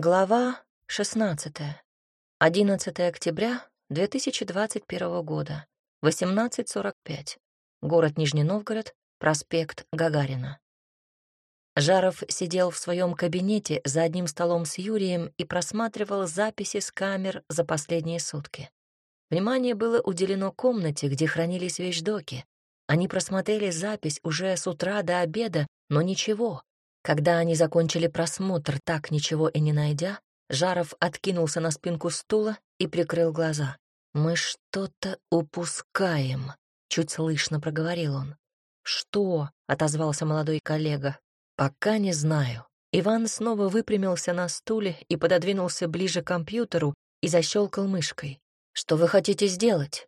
Глава 16. 11 октября 2021 года. 18.45. Город Нижний Новгород, проспект Гагарина. Жаров сидел в своем кабинете за одним столом с Юрием и просматривал записи с камер за последние сутки. Внимание было уделено комнате, где хранились вещдоки. Они просмотрели запись уже с утра до обеда, но ничего, когда они закончили просмотр, так ничего и не найдя, Жаров откинулся на спинку стула и прикрыл глаза. «Мы что-то упускаем», — чуть слышно проговорил он. «Что?» — отозвался молодой коллега. «Пока не знаю». Иван снова выпрямился на стуле и пододвинулся ближе к компьютеру и защелкал мышкой. «Что вы хотите сделать?»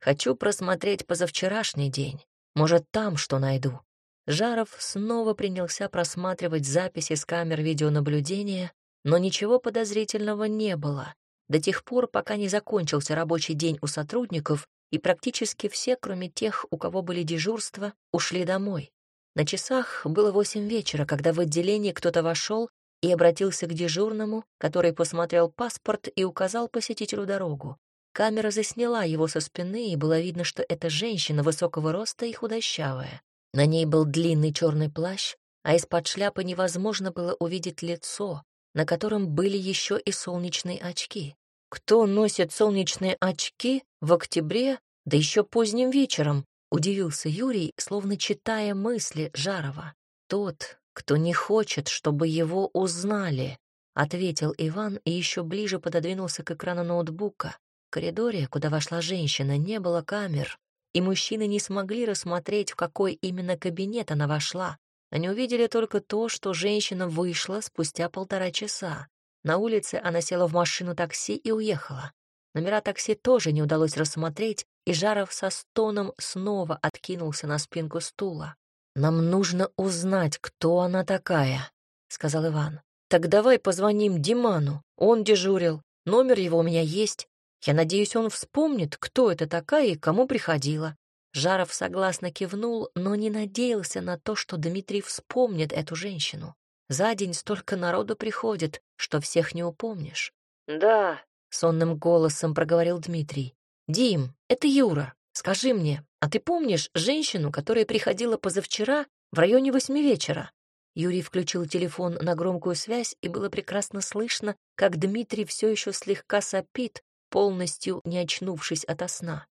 «Хочу просмотреть позавчерашний день. Может, там что найду». Жаров снова принялся просматривать записи с камер видеонаблюдения, но ничего подозрительного не было, до тех пор, пока не закончился рабочий день у сотрудников, и практически все, кроме тех, у кого были дежурства, ушли домой. На часах было восемь вечера, когда в отделение кто-то вошел и обратился к дежурному, который посмотрел паспорт и указал посетителю дорогу. Камера засняла его со спины, и было видно, что это женщина высокого роста и худощавая. На ней был длинный черный плащ, а из-под шляпы невозможно было увидеть лицо, на котором были еще и солнечные очки. Кто носит солнечные очки в октябре, да еще поздним вечером, удивился Юрий, словно читая мысли Жарова. Тот, кто не хочет, чтобы его узнали, ответил Иван и еще ближе пододвинулся к экрану ноутбука. В коридоре, куда вошла женщина, не было камер, и мужчины не смогли рассмотреть, в какой именно кабинет она вошла. Они увидели только то, что женщина вышла спустя полтора часа. На улице она села в машину такси и уехала. Номера такси тоже не удалось рассмотреть, и Жаров со стоном снова откинулся на спинку стула. «Нам нужно узнать, кто она такая», — сказал Иван. «Так давай позвоним Диману. Он дежурил. Номер его у меня есть. Я надеюсь, он вспомнит, кто это такая и кому приходила. Жаров согласно кивнул, но не надеялся на то, что Дмитрий вспомнит эту женщину. За день столько народу приходит, что всех не упомнишь. «Да», — сонным голосом проговорил Дмитрий. «Дим, это Юра. Скажи мне, а ты помнишь женщину, которая приходила позавчера в районе восьми вечера?» Юрий включил телефон на громкую связь, и было прекрасно слышно, как Дмитрий все еще слегка сопит, полностью не очнувшись ото сна.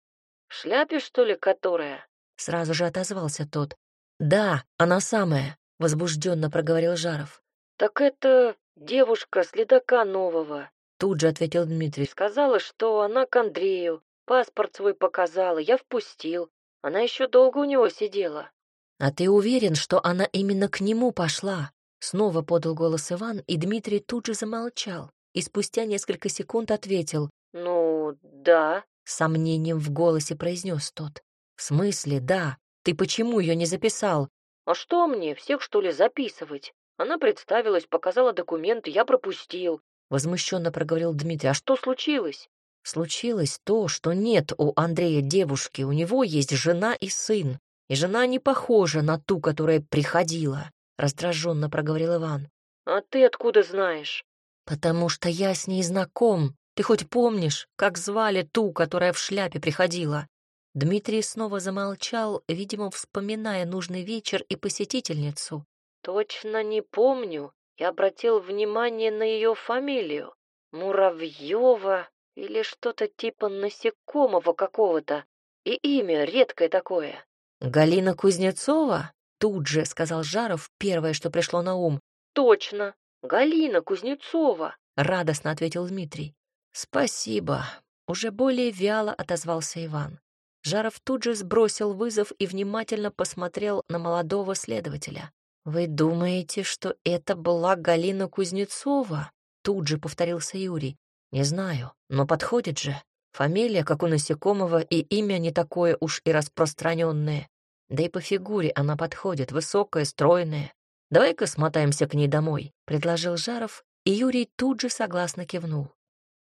«В шляпе, что ли, которая?» Сразу же отозвался тот. «Да, она самая», — возбужденно проговорил Жаров. «Так это девушка следака нового», — тут же ответил Дмитрий. «Сказала, что она к Андрею. Паспорт свой показала, я впустил. Она еще долго у него сидела». «А ты уверен, что она именно к нему пошла?» Снова подал голос Иван, и Дмитрий тут же замолчал и спустя несколько секунд ответил. «Ну, да», — сомнением в голосе произнес тот. «В смысле, да? Ты почему ее не записал?» «А что мне, всех, что ли, записывать? Она представилась, показала документы, я пропустил», — возмущенно проговорил Дмитрий. «А что случилось?» «Случилось то, что нет у Андрея девушки, у него есть жена и сын, и жена не похожа на ту, которая приходила», — раздраженно проговорил Иван. «А ты откуда знаешь?» «Потому что я с ней знаком. Ты хоть помнишь, как звали ту, которая в шляпе приходила?» Дмитрий снова замолчал, видимо, вспоминая нужный вечер и посетительницу. «Точно не помню. Я обратил внимание на ее фамилию. Муравьева или что-то типа насекомого какого-то. И имя редкое такое». «Галина Кузнецова?» Тут же сказал Жаров первое, что пришло на ум. «Точно, Галина Кузнецова», — радостно ответил Дмитрий. «Спасибо», — уже более вяло отозвался Иван. Жаров тут же сбросил вызов и внимательно посмотрел на молодого следователя. «Вы думаете, что это была Галина Кузнецова?» Тут же повторился Юрий. «Не знаю, но подходит же. Фамилия, как у насекомого, и имя не такое уж и распространенное. Да и по фигуре она подходит, высокая, стройная. Давай-ка смотаемся к ней домой», — предложил Жаров, и Юрий тут же согласно кивнул.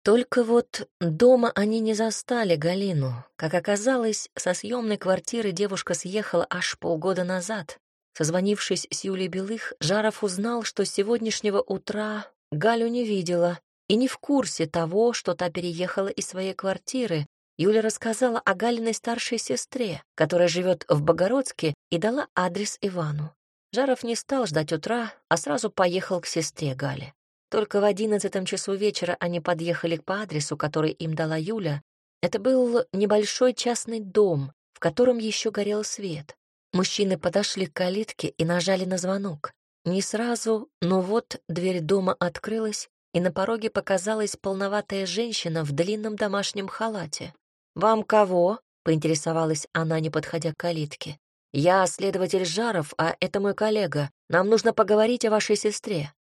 Только вот дома они не застали Галину. Как оказалось, со съемной квартиры девушка съехала аж полгода назад. Созвонившись с Юлей Белых, Жаров узнал, что с сегодняшнего утра Галю не видела и не в курсе того, что та переехала из своей квартиры. Юля рассказала о Галиной старшей сестре, которая живет в Богородске, и дала адрес Ивану. Жаров не стал ждать утра, а сразу поехал к сестре Гале. Только в одиннадцатом часу вечера они подъехали по адресу, который им дала Юля. Это был небольшой частный дом, в котором еще горел свет. Мужчины подошли к калитке и нажали на звонок. Не сразу, но вот дверь дома открылась, и на пороге показалась полноватая женщина в длинном домашнем халате. «Вам кого?» — поинтересовалась она, не подходя к калитке. «Я следователь Жаров, а это мой коллега. Нам нужно поговорить о вашей сестре».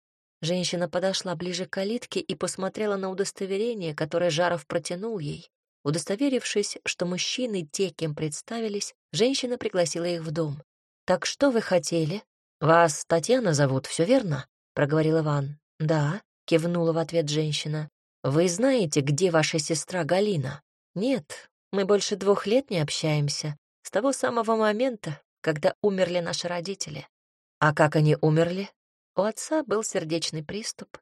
Женщина подошла ближе к калитке и посмотрела на удостоверение, которое Жаров протянул ей. Удостоверившись, что мужчины те, кем представились, женщина пригласила их в дом. «Так что вы хотели?» «Вас Татьяна зовут, все верно?» — проговорил Иван. «Да», — кивнула в ответ женщина. «Вы знаете, где ваша сестра Галина?» «Нет, мы больше двух лет не общаемся. С того самого момента, когда умерли наши родители». «А как они умерли?» У отца был сердечный приступ,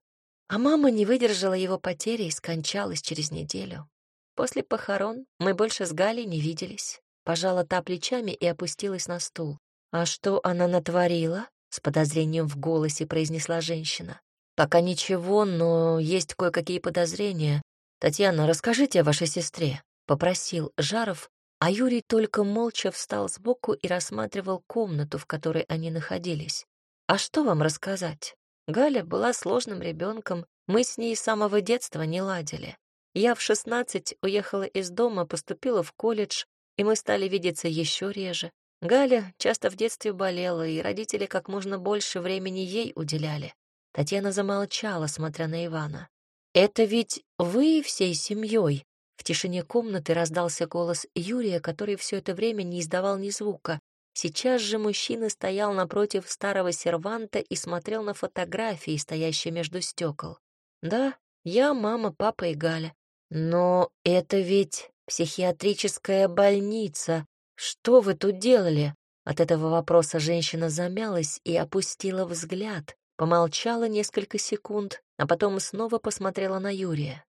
а мама не выдержала его потери и скончалась через неделю. После похорон мы больше с Галей не виделись. Пожала та плечами и опустилась на стул. «А что она натворила?» — с подозрением в голосе произнесла женщина. «Пока ничего, но есть кое-какие подозрения. Татьяна, расскажите о вашей сестре», — попросил Жаров, а Юрий только молча встал сбоку и рассматривал комнату, в которой они находились. А что вам рассказать? Галя была сложным ребенком, мы с ней с самого детства не ладили. Я в 16 уехала из дома, поступила в колледж, и мы стали видеться еще реже. Галя часто в детстве болела, и родители как можно больше времени ей уделяли. Татьяна замолчала, смотря на Ивана. «Это ведь вы всей семьей?» В тишине комнаты раздался голос Юрия, который все это время не издавал ни звука. Сейчас же мужчина стоял напротив старого серванта и смотрел на фотографии, стоящие между стекол. «Да, я, мама, папа и Галя. Но это ведь психиатрическая больница. Что вы тут делали?» От этого вопроса женщина замялась и опустила взгляд, помолчала несколько секунд, а потом снова посмотрела на Юрия.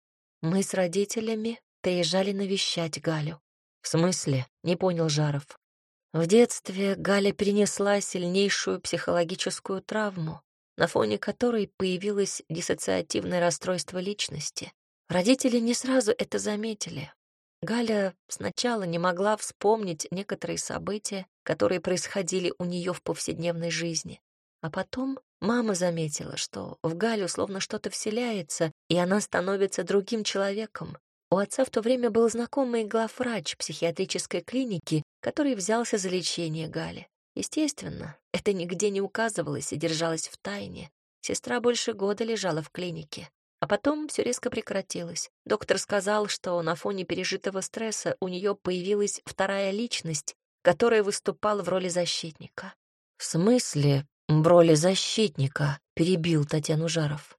«Мы с родителями приезжали навещать Галю». «В смысле?» — не понял Жаров. В детстве Галя перенесла сильнейшую психологическую травму, на фоне которой появилось диссоциативное расстройство личности. Родители не сразу это заметили. Галя сначала не могла вспомнить некоторые события, которые происходили у нее в повседневной жизни. А потом мама заметила, что в Галю словно что-то вселяется, и она становится другим человеком. У отца в то время был знакомый главврач психиатрической клиники, который взялся за лечение Гали. Естественно, это нигде не указывалось и держалось в тайне. Сестра больше года лежала в клинике. А потом все резко прекратилось. Доктор сказал, что на фоне пережитого стресса у нее появилась вторая личность, которая выступала в роли защитника. «В смысле в роли защитника?» — перебил Татьяну Жаров.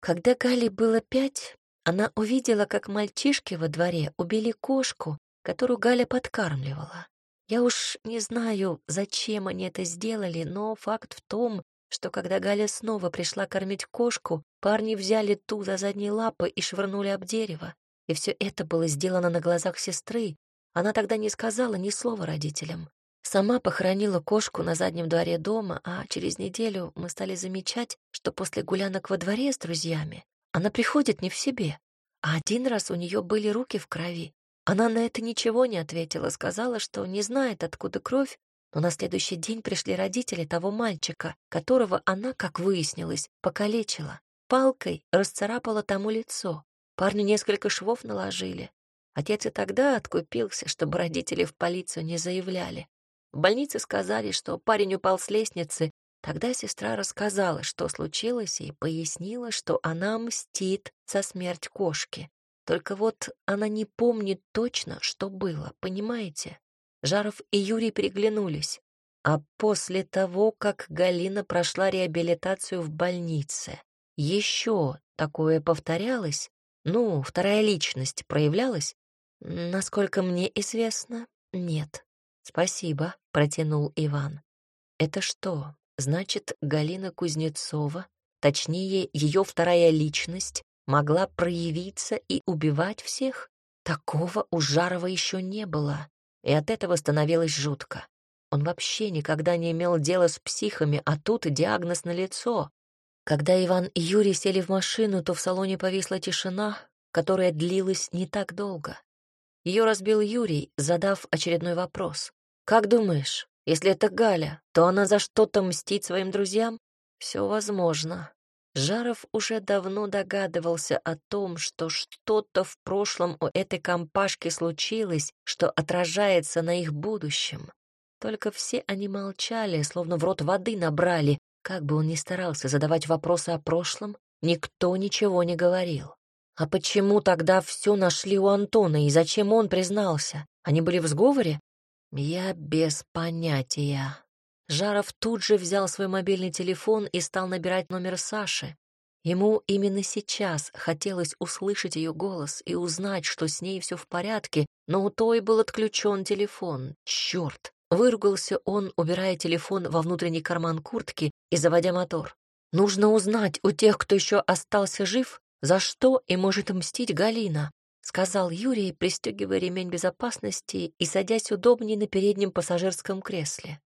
Когда Гали было пять, она увидела, как мальчишки во дворе убили кошку, которую Галя подкармливала. Я уж не знаю, зачем они это сделали, но факт в том, что когда Галя снова пришла кормить кошку, парни взяли ту за задние лапы и швырнули об дерево. И все это было сделано на глазах сестры. Она тогда не сказала ни слова родителям. Сама похоронила кошку на заднем дворе дома, а через неделю мы стали замечать, что после гулянок во дворе с друзьями она приходит не в себе. А один раз у нее были руки в крови, она на это ничего не ответила, сказала, что не знает, откуда кровь, но на следующий день пришли родители того мальчика, которого она, как выяснилось, покалечила. Палкой расцарапала тому лицо. Парню несколько швов наложили. Отец и тогда откупился, чтобы родители в полицию не заявляли. В больнице сказали, что парень упал с лестницы. Тогда сестра рассказала, что случилось, и пояснила, что она мстит за смерть кошки. Только вот она не помнит точно, что было, понимаете? Жаров и Юрий переглянулись. А после того, как Галина прошла реабилитацию в больнице, еще такое повторялось? Ну, вторая личность проявлялась? Насколько мне известно, нет. Спасибо, протянул Иван. Это что, значит, Галина Кузнецова точнее, ее вторая личность, могла проявиться и убивать всех? Такого у Жарова еще не было, и от этого становилось жутко. Он вообще никогда не имел дела с психами, а тут диагноз на лицо. Когда Иван и Юрий сели в машину, то в салоне повисла тишина, которая длилась не так долго. Ее разбил Юрий, задав очередной вопрос. «Как думаешь, если это Галя, то она за что-то мстит своим друзьям?» «Все возможно». Жаров уже давно догадывался о том, что что-то в прошлом у этой компашки случилось, что отражается на их будущем. Только все они молчали, словно в рот воды набрали. Как бы он ни старался задавать вопросы о прошлом, никто ничего не говорил. А почему тогда все нашли у Антона, и зачем он признался? Они были в сговоре? Я без понятия. Жаров тут же взял свой мобильный телефон и стал набирать номер Саши. Ему именно сейчас хотелось услышать ее голос и узнать, что с ней все в порядке, но у той был отключен телефон. Черт! Выругался он, убирая телефон во внутренний карман куртки и заводя мотор. Нужно узнать у тех, кто еще остался жив, за что и может мстить Галина, сказал Юрий, пристегивая ремень безопасности и садясь удобнее на переднем пассажирском кресле.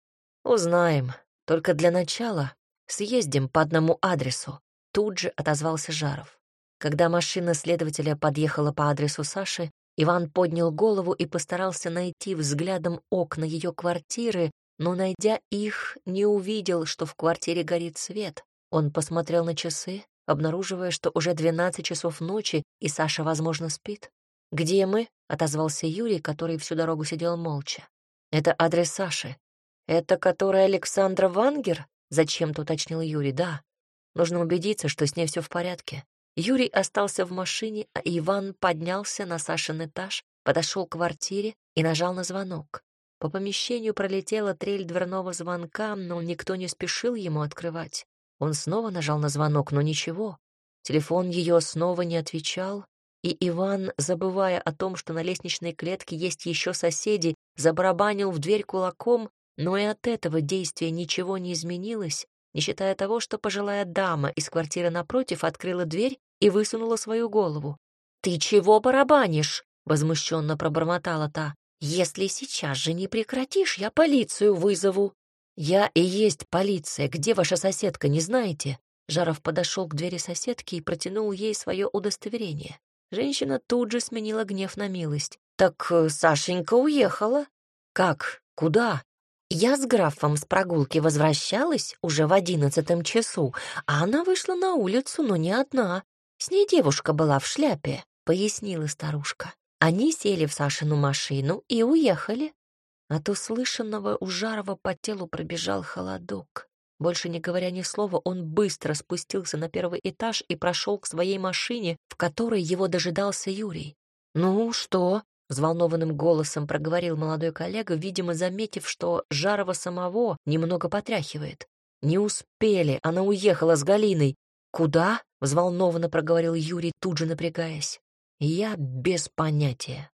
Узнаем. Только для начала съездим по одному адресу. Тут же отозвался Жаров. Когда машина следователя подъехала по адресу Саши, Иван поднял голову и постарался найти взглядом окна ее квартиры, но, найдя их, не увидел, что в квартире горит свет. Он посмотрел на часы, обнаруживая, что уже 12 часов ночи, и Саша, возможно, спит. «Где мы?» — отозвался Юрий, который всю дорогу сидел молча. «Это адрес Саши». «Это который Александра Вангер?» — зачем-то уточнил Юрий. «Да. Нужно убедиться, что с ней все в порядке. Юрий остался в машине, а Иван поднялся на Сашин этаж, подошел к квартире и нажал на звонок. По помещению пролетела трель дверного звонка, но никто не спешил ему открывать. Он снова нажал на звонок, но ничего. Телефон ее снова не отвечал, и Иван, забывая о том, что на лестничной клетке есть еще соседи, забарабанил в дверь кулаком, но и от этого действия ничего не изменилось, не считая того, что пожилая дама из квартиры напротив открыла дверь и высунула свою голову. «Ты чего барабанишь?» — возмущенно пробормотала та. «Если сейчас же не прекратишь, я полицию вызову». «Я и есть полиция. Где ваша соседка, не знаете?» Жаров подошел к двери соседки и протянул ей свое удостоверение. Женщина тут же сменила гнев на милость. «Так э, Сашенька уехала». «Как? Куда?» «Я с графом с прогулки возвращалась уже в одиннадцатом часу, а она вышла на улицу, но не одна. С ней девушка была в шляпе», — пояснила старушка. Они сели в Сашину машину и уехали. От услышанного у Жарова по телу пробежал холодок. Больше не говоря ни слова, он быстро спустился на первый этаж и прошел к своей машине, в которой его дожидался Юрий. «Ну, что?» — взволнованным голосом проговорил молодой коллега, видимо, заметив, что Жарова самого немного потряхивает. «Не успели, она уехала с Галиной. Куда?» — взволнованно проговорил Юрий, тут же напрягаясь. «Я без понятия.